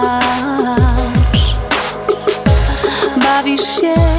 grasz Bawisz się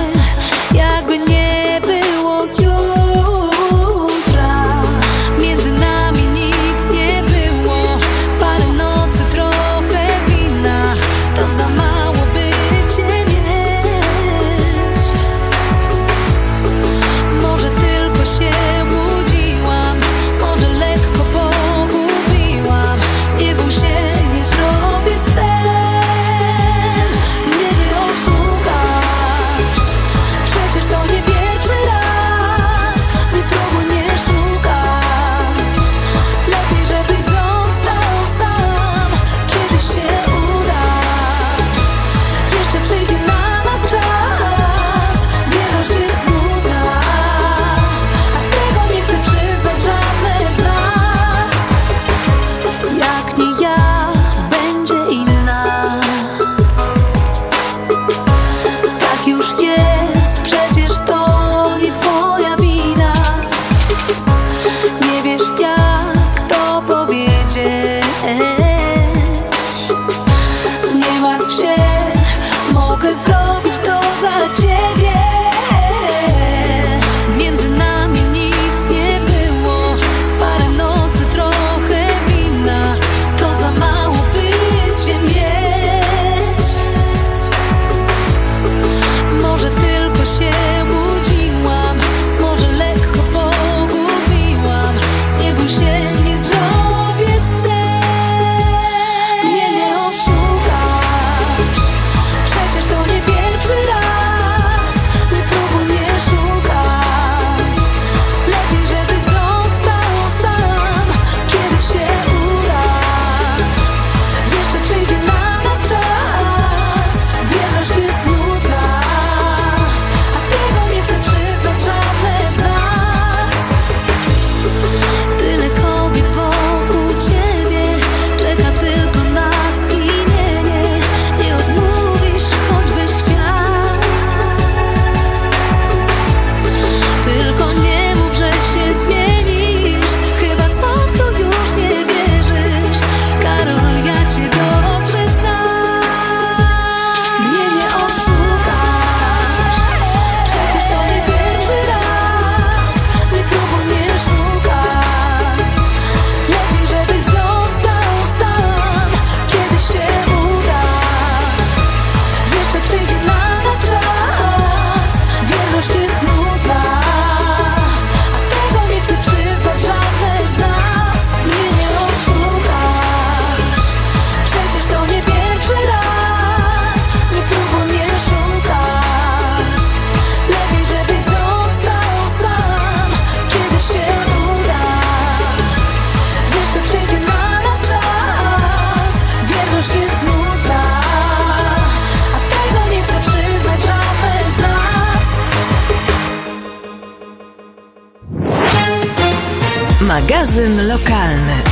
Magazyn lokalny.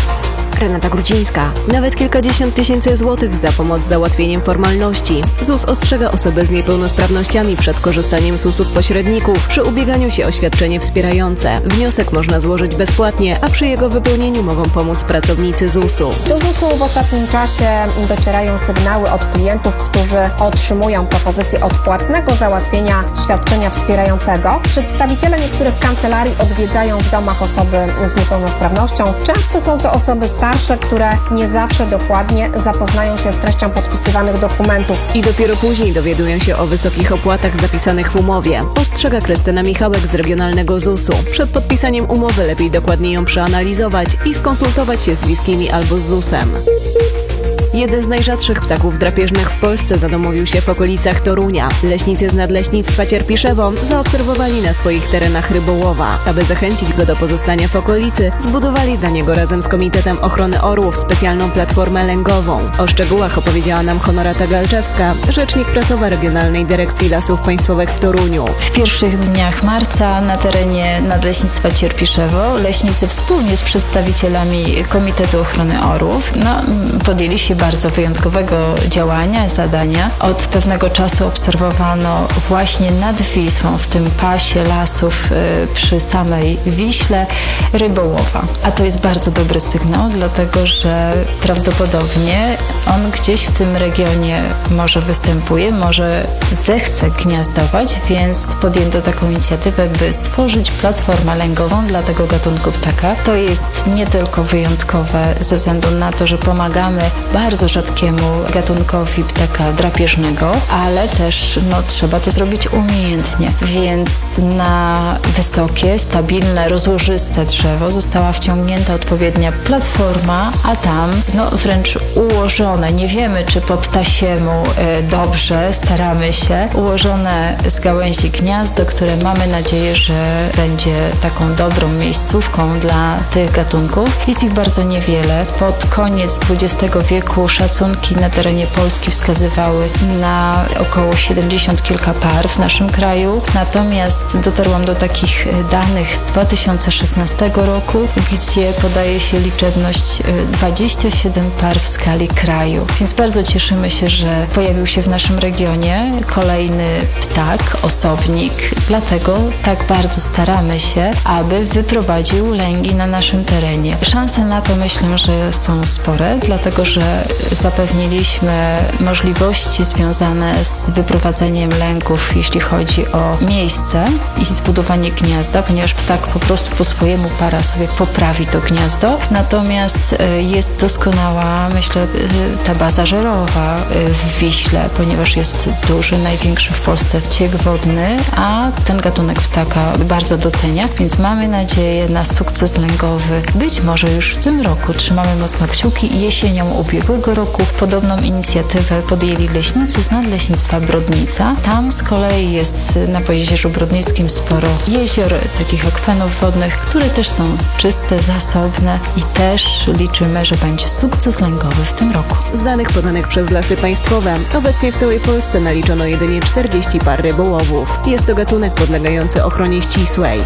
Renata Grudzińska. Nawet kilkadziesiąt tysięcy złotych za pomoc z załatwieniem formalności. ZUS ostrzega osoby z niepełnosprawnościami przed korzystaniem z usług pośredników przy ubieganiu się o świadczenie wspierające. Wniosek można złożyć bezpłatnie, a przy jego wypełnieniu mogą pomóc pracownicy ZUS-u. Do ZUS-u w ostatnim czasie docierają sygnały od klientów, którzy otrzymują propozycję odpłatnego załatwienia świadczenia wspierającego. Przedstawiciele niektórych kancelarii odwiedzają w domach osoby z niepełnosprawnością. Często są to osoby starsze, starsze, które nie zawsze dokładnie zapoznają się z treścią podpisywanych dokumentów. I dopiero później dowiadują się o wysokich opłatach zapisanych w umowie. Ostrzega Krystyna Michałek z Regionalnego ZUS-u. Przed podpisaniem umowy lepiej dokładnie ją przeanalizować i skonsultować się z bliskimi albo z ZUS-em. Jeden z najrzadszych ptaków drapieżnych w Polsce zadomowił się w okolicach Torunia. Leśnicy z Nadleśnictwa Cierpiszewo zaobserwowali na swoich terenach rybołowa. Aby zachęcić go do pozostania w okolicy, zbudowali dla niego razem z Komitetem Ochrony Orłów specjalną platformę lęgową. O szczegółach opowiedziała nam Honorata Galczewska, rzecznik prasowa Regionalnej Dyrekcji Lasów Państwowych w Toruniu. W pierwszych dniach marca na terenie Nadleśnictwa Cierpiszewo leśnicy wspólnie z przedstawicielami Komitetu Ochrony Orłów no, podjęli się bardzo wyjątkowego działania, zadania. Od pewnego czasu obserwowano właśnie nad Wisłą, w tym pasie lasów y, przy samej Wiśle, rybołowa. A to jest bardzo dobry sygnał, dlatego że prawdopodobnie On gdzieś w tym regionie może występuje, może zechce gniazdować, więc podjęto taką inicjatywę, by stworzyć platformę lęgową dla tego gatunku ptaka. To jest nie tylko wyjątkowe ze względu na to, że pomagamy bardzo rzadkiemu gatunkowi ptaka drapieżnego, ale też no, trzeba to zrobić umiejętnie. Więc na wysokie, stabilne, rozłożyste drzewo została wciągnięta odpowiednia platforma, a tam no, wręcz ułożone, nie wiemy czy po ptasiemu e, dobrze, staramy się, ułożone z gałęzi gniazdo, które mamy nadzieję, że będzie taką dobrą miejscówką dla tych gatunków. Jest ich bardzo niewiele. Pod koniec XX wieku szacunki na terenie Polski wskazywały na około 70 kilka par w naszym kraju. Natomiast dotarłam do takich danych z 2016 roku, gdzie podaje się liczebność e, 27 par w skali kraju. Więc bardzo cieszymy się, że pojawił się w naszym regionie kolejny ptak, osobnik. Dlatego tak bardzo staramy się, aby wyprowadził lęgi na naszym terenie. Szanse na to myślę, że są spore, dlatego że zapewniliśmy możliwości związane z wyprowadzeniem lęków, jeśli chodzi o miejsce i zbudowanie gniazda, ponieważ ptak po prostu po swojemu para sobie poprawi to gniazdo. Natomiast e, jest doskonała, myślę, e, ta baza żerowa e, w Wiśle, ponieważ jest duży, największy w Polsce ciek wodny, a ten gatunek ptaka bardzo docenia, więc mamy nadzieję na sukces lęgowy. Być może już w tym roku trzymamy mocno kciuki i jesienią ubiegłego roku podobną inicjatywę podjęli leśnicy z Nadleśnictwa Brodnica. Tam z kolei jest na Pojezierzu Brodnickim sporo jezior, takich akwenów wodnych, które też są czyste, zasobne i też liczymy, że będzie sukces lęgowy w tym roku. Z danych podanych przez Lasy Państwowe, obecnie w całej Polsce naliczono jedynie 40 par rybołowów. Jest to gatunek podlegający ochronie ścisłej.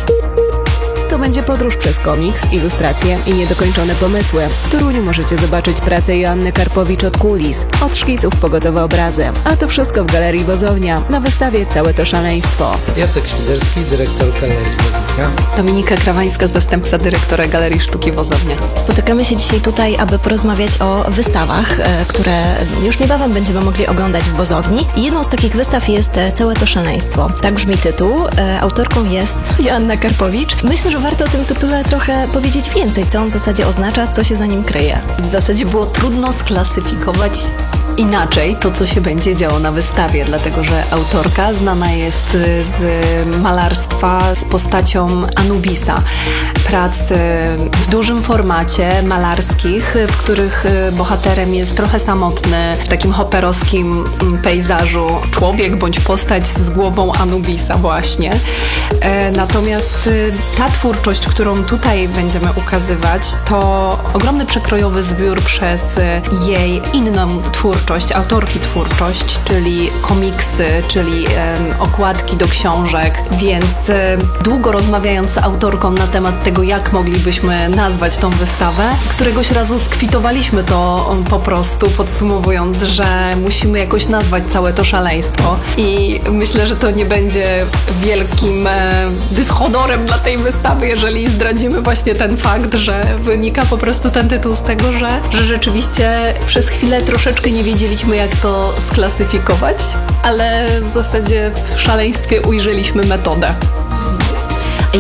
Będzie podróż przez komiks, ilustracje i niedokończone pomysły. W Toruniu możecie zobaczyć pracę Joanny Karpowicz od kulis, od szkiców po gotowe obrazy. A to wszystko w Galerii Wozownia, na wystawie Całe to szaleństwo. Jacek Świderski, dyrektor Galerii Wozownia. Dominika Krawańska, zastępca dyrektora Galerii Sztuki Wozownia. Spotykamy się dzisiaj tutaj, aby porozmawiać o wystawach, e, które już niebawem będziemy mogli oglądać w Wozowni. Jedną z takich wystaw jest e, Całe to szaleństwo. Tak brzmi tytuł. E, Autorką jest Joanna Karpowicz. Myślę, że warto o tym tytule trochę powiedzieć więcej, co on w zasadzie oznacza, co się za nim kryje. W zasadzie było trudno sklasyfikować inaczej to, co się będzie działo na wystawie, dlatego że autorka znana jest y, z malarstwa z postacią Anubisa. Prac y, w dużym formacie malarskich, y, w których bohaterem jest trochę samotny, w takim hoperowskim mm, pejzażu człowiek bądź postać z głową Anubisa właśnie. E, Natomiast ta twórczość, którą tutaj będziemy ukazywać, to ogromny przekrojowy zbiór przez jej inną twórczość, autorki twórczość, czyli komiksy, czyli okładki do książek, więc długo rozmawiając z autorką na temat tego, jak moglibyśmy nazwać tą wystawę, któregoś razu skwitowaliśmy to po prostu, podsumowując, że musimy jakoś nazwać całe to szaleństwo. I myślę, że to nie będzie wielkim dyshonorem dla tej wystawy, jeżeli zdradzimy właśnie ten fakt, że wynika po prostu ten tytuł z tego, że, że rzeczywiście przez chwilę troszeczkę nie wiedzieliśmy, jak to sklasyfikować, ale w zasadzie w szaleństwie ujrzeliśmy metodę.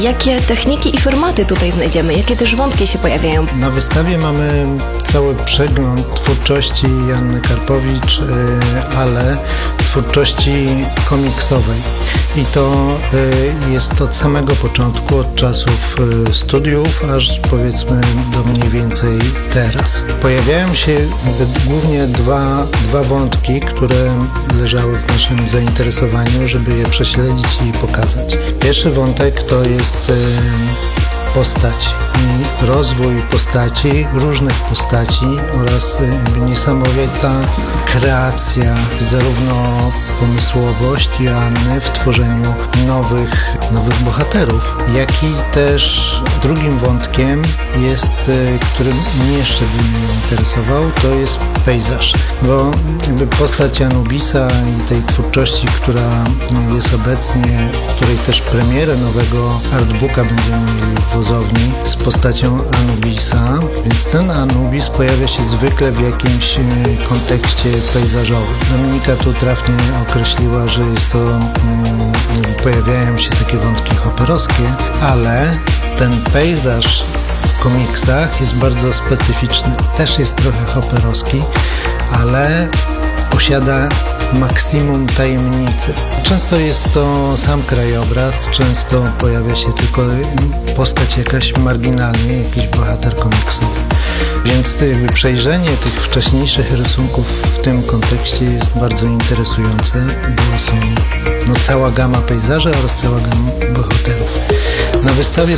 Jakie techniki i formaty tutaj znajdziemy? Jakie też wątki się pojawiają? Na wystawie mamy cały przegląd twórczości Janny Karpowicz, y, ale twórczości komiksowej. I to y, jest od samego początku, od czasów y, studiów, aż powiedzmy do mniej więcej teraz. Pojawiają się głównie dwa, dwa wątki, które leżały w naszym zainteresowaniu, żeby je prześledzić i pokazać. Pierwszy wątek to jest y, postać i rozwój postaci, różnych postaci oraz niesamowita kreacja, zarówno pomysłowość Joanny w tworzeniu nowych, nowych bohaterów, jak i też drugim wątkiem jest, e, który mnie szczególnie interesował, to jest pejzaż, bo jakby postać Anubisa i tej twórczości, która jest obecnie, której też premierę nowego artbooka będziemy mieli w wozowni z postacią Anubisa, więc ten Anubis pojawia się zwykle w jakimś e, kontekście pejzażowym. Dominika tu trafnie określiła, że jest to, mm, pojawiają się takie wątki hoperowskie, ale ten pejzaż w komiksach jest bardzo specyficzny. Też jest trochę hoperowski, ale posiada maksimum tajemnicy. Często jest to sam krajobraz, często pojawia się tylko postać jakaś marginalnie, jakiś bohater komiksowy. Więc przejrzenie tych wcześniejszych rysunków w tym kontekście jest bardzo interesujące, bo są no, cała gama pejzaży oraz cała gama bohaterów. Na wystawie